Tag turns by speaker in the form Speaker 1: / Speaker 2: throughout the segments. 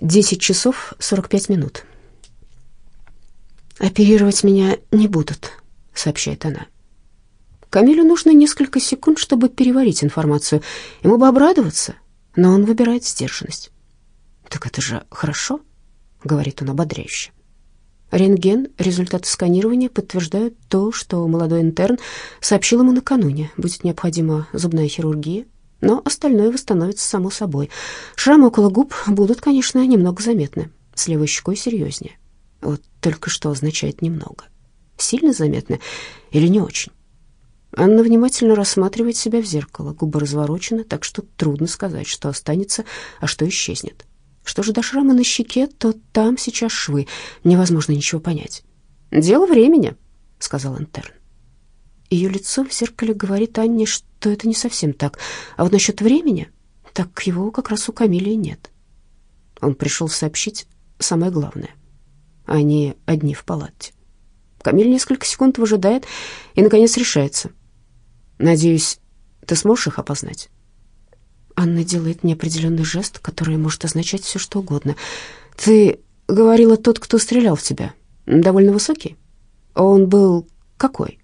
Speaker 1: 10 часов 45 минут. «Оперировать меня не будут», — сообщает она. Камилю нужно несколько секунд, чтобы переварить информацию. Ему бы обрадоваться, но он выбирает сдержанность. «Так это же хорошо», — говорит он ободряюще. Рентген, результаты сканирования подтверждают то, что молодой интерн сообщил ему накануне. Будет необходима зубная хирургия, но остальное восстановится само собой. Шрамы около губ будут, конечно, немного заметны. С левой щекой серьезнее. Вот только что означает «немного». Сильно заметны или не очень? Анна внимательно рассматривает себя в зеркало. Губы разворочены, так что трудно сказать, что останется, а что исчезнет. Что же до шрама на щеке, то там сейчас швы. Невозможно ничего понять. «Дело времени», — сказал интерн. Ее лицо в зеркале говорит Анне, что это не совсем так. А вот насчет времени, так его как раз у Камилии нет. Он пришел сообщить самое главное. Они одни в палате. Камиль несколько секунд выжидает и, наконец, решается. «Надеюсь, ты сможешь их опознать?» Анна делает неопределенный жест, который может означать все, что угодно. «Ты говорила, тот, кто стрелял в тебя, довольно высокий? Он был какой?»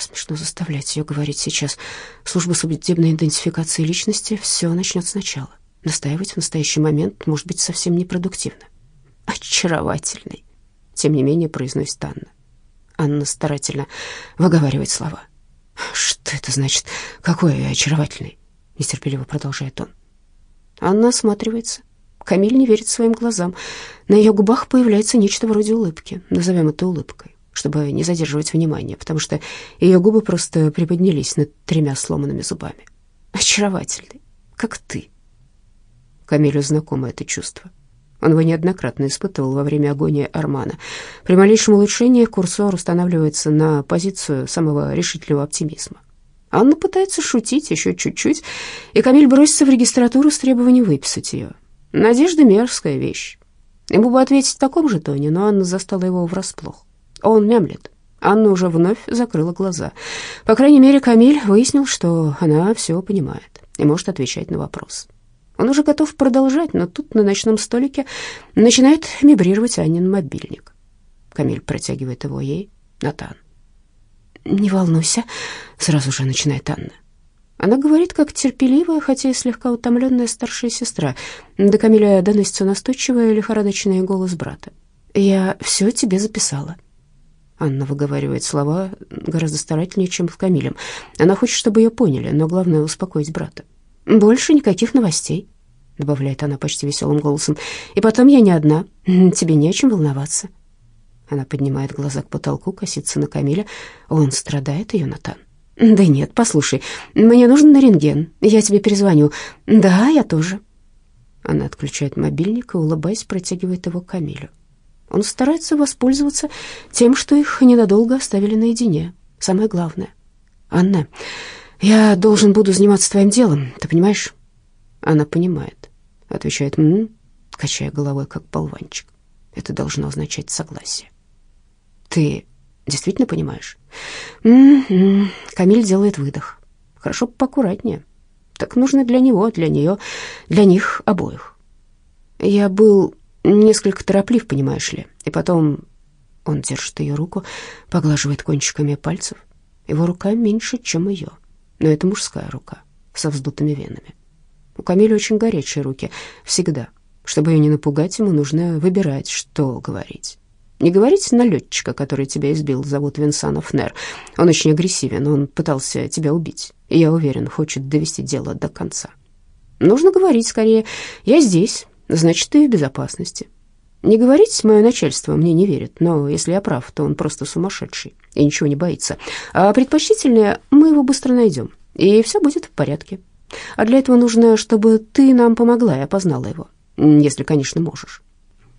Speaker 1: Смешно заставлять ее говорить сейчас. Служба судебной идентификации личности все начнет сначала. Настаивать в настоящий момент может быть совсем непродуктивно. «Очаровательный», — тем не менее произносит Анна. Анна старательно выговаривает слова. «Что это значит? Какой очаровательный?» нетерпеливо продолжает он. Анна осматривается. Камиль не верит своим глазам. На ее губах появляется нечто вроде улыбки. Назовем это улыбкой, чтобы не задерживать внимание, потому что ее губы просто приподнялись над тремя сломанными зубами. Очаровательный, как ты. Камилю знакомо это чувство. Он его неоднократно испытывал во время агонии Армана. При малейшем улучшении курсор устанавливается на позицию самого решительного оптимизма. Анна пытается шутить еще чуть-чуть, и Камиль бросится в регистратуру с требованием выписать ее. Надежда — мерзкая вещь. Ему бы ответить в таком же тоне, но Анна застала его врасплох. Он мямлет. Анна уже вновь закрыла глаза. По крайней мере, Камиль выяснил, что она все понимает и может отвечать на вопрос. Он уже готов продолжать, но тут на ночном столике начинает вибрировать Аннин мобильник. Камиль протягивает его ей. Натан. «Не волнуйся», — сразу же начинает Анна. Она говорит, как терпеливая, хотя и слегка утомленная старшая сестра. До Камиля доносится настойчивый лихорадочный голос брата. «Я все тебе записала». Анна выговаривает слова гораздо старательнее, чем с Камилем. Она хочет, чтобы ее поняли, но главное — успокоить брата. «Больше никаких новостей», — добавляет она почти веселым голосом. «И потом я не одна. Тебе не о чем волноваться». Она поднимает глаза к потолку, косится на Камиля. Он страдает, ее Натан. «Да нет, послушай, мне нужен на рентген. Я тебе перезвоню. Да, я тоже». Она отключает мобильник и, улыбаясь, протягивает его Камилю. Он старается воспользоваться тем, что их ненадолго оставили наедине. Самое главное. «Анна, я должен буду заниматься твоим делом, ты понимаешь?» Она понимает. Отвечает «м», качая головой, как болванчик. Это должно означать согласие. Ты действительно понимаешь? М-м-м. Камиль делает выдох. Хорошо поаккуратнее. Так нужно для него, для нее, для них обоих. Я был несколько тороплив, понимаешь ли. И потом он держит ее руку, поглаживает кончиками пальцев. Его рука меньше, чем ее. Но это мужская рука со вздутыми венами. У Камиля очень горячие руки, всегда. Чтобы ее не напугать, ему нужно выбирать, что говорить. Не говорите налетчика, который тебя избил, зовут Винсанов Нер. Он очень агрессивен, он пытался тебя убить. И я уверен, хочет довести дело до конца. Нужно говорить скорее «я здесь», значит, ты в безопасности. Не говорить мое начальство мне не верит, но если я прав, то он просто сумасшедший и ничего не боится. А предпочтительнее мы его быстро найдем, и все будет в порядке. А для этого нужно, чтобы ты нам помогла и опознала его, если, конечно, можешь.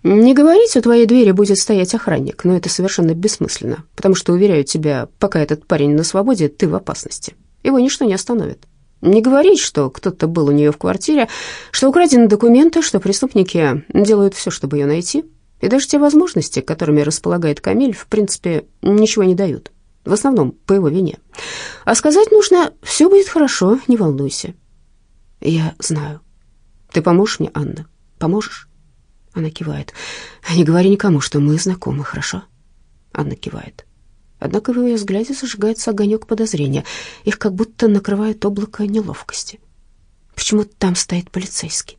Speaker 1: Не говорить, у твоей двери будет стоять охранник, но это совершенно бессмысленно, потому что, уверяю тебя, пока этот парень на свободе, ты в опасности. Его ничто не остановит. Не говорить, что кто-то был у нее в квартире, что украдены документы, что преступники делают все, чтобы ее найти. И даже те возможности, которыми располагает Камиль, в принципе, ничего не дают. В основном по его вине. А сказать нужно, все будет хорошо, не волнуйся. Я знаю. Ты поможешь мне, Анна? Поможешь? Она кивает. «Не говори никому, что мы знакомы, хорошо?» Анна кивает. Однако в ее взгляде зажигается огонек подозрения. Их как будто накрывает облако неловкости. Почему там стоит полицейский?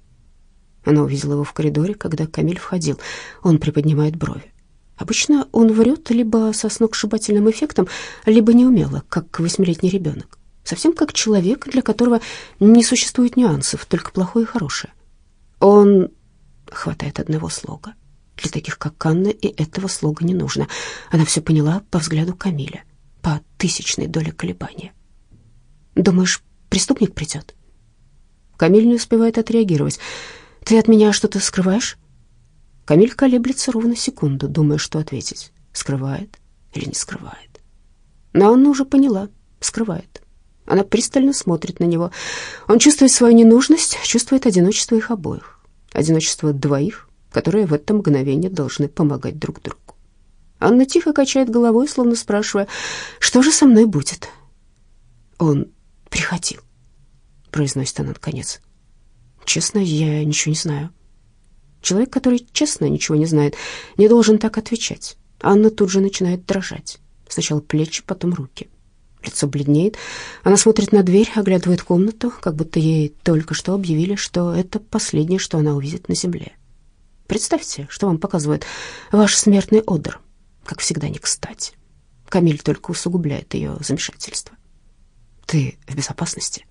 Speaker 1: Она увидела его в коридоре, когда Камиль входил. Он приподнимает брови. Обычно он врет либо со сногсшибательным эффектом, либо неумело, как восьмилетний ребенок. Совсем как человек, для которого не существует нюансов, только плохое и хорошее. Он хватает одного слога. Для таких, как Анна, и этого слога не нужно. Она все поняла по взгляду Камиля, по тысячной доле колебания. «Думаешь, преступник придет?» Камиль не успевает отреагировать. «Ты от меня что-то скрываешь?» Камиль колеблется ровно секунду, думая, что ответить. Скрывает или не скрывает. Но Анна уже поняла, скрывает. Она пристально смотрит на него. Он чувствует свою ненужность, чувствует одиночество их обоих. Одиночество двоих, которые в это мгновение должны помогать друг другу. Анна тихо качает головой, словно спрашивая, что же со мной будет. Он приходил, произносит она наконец. Честно, я ничего не знаю. Человек, который честно ничего не знает, не должен так отвечать. Анна тут же начинает дрожать. Сначала плечи, потом руки. Лицо бледнеет. Она смотрит на дверь, оглядывает комнату, как будто ей только что объявили, что это последнее, что она увидит на земле. Представьте, что вам показывает ваш смертный одер, как всегда не кстати. Камиль только усугубляет ее замешательство. «Ты в безопасности?»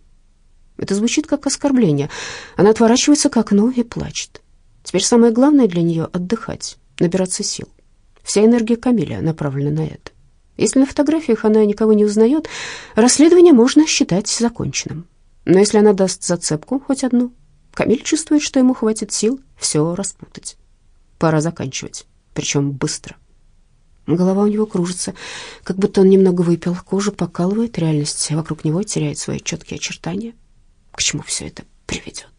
Speaker 1: Это звучит как оскорбление. Она отворачивается к окну и плачет. Теперь самое главное для нее — отдыхать, набираться сил. Вся энергия Камиля направлена на это. Если на фотографиях она никого не узнает, расследование можно считать законченным. Но если она даст зацепку, хоть одну, Камиль чувствует, что ему хватит сил все распутать. Пора заканчивать, причем быстро. Голова у него кружится, как будто он немного выпил, кожу покалывает, реальность вокруг него теряет свои четкие очертания. К чему все это приведет?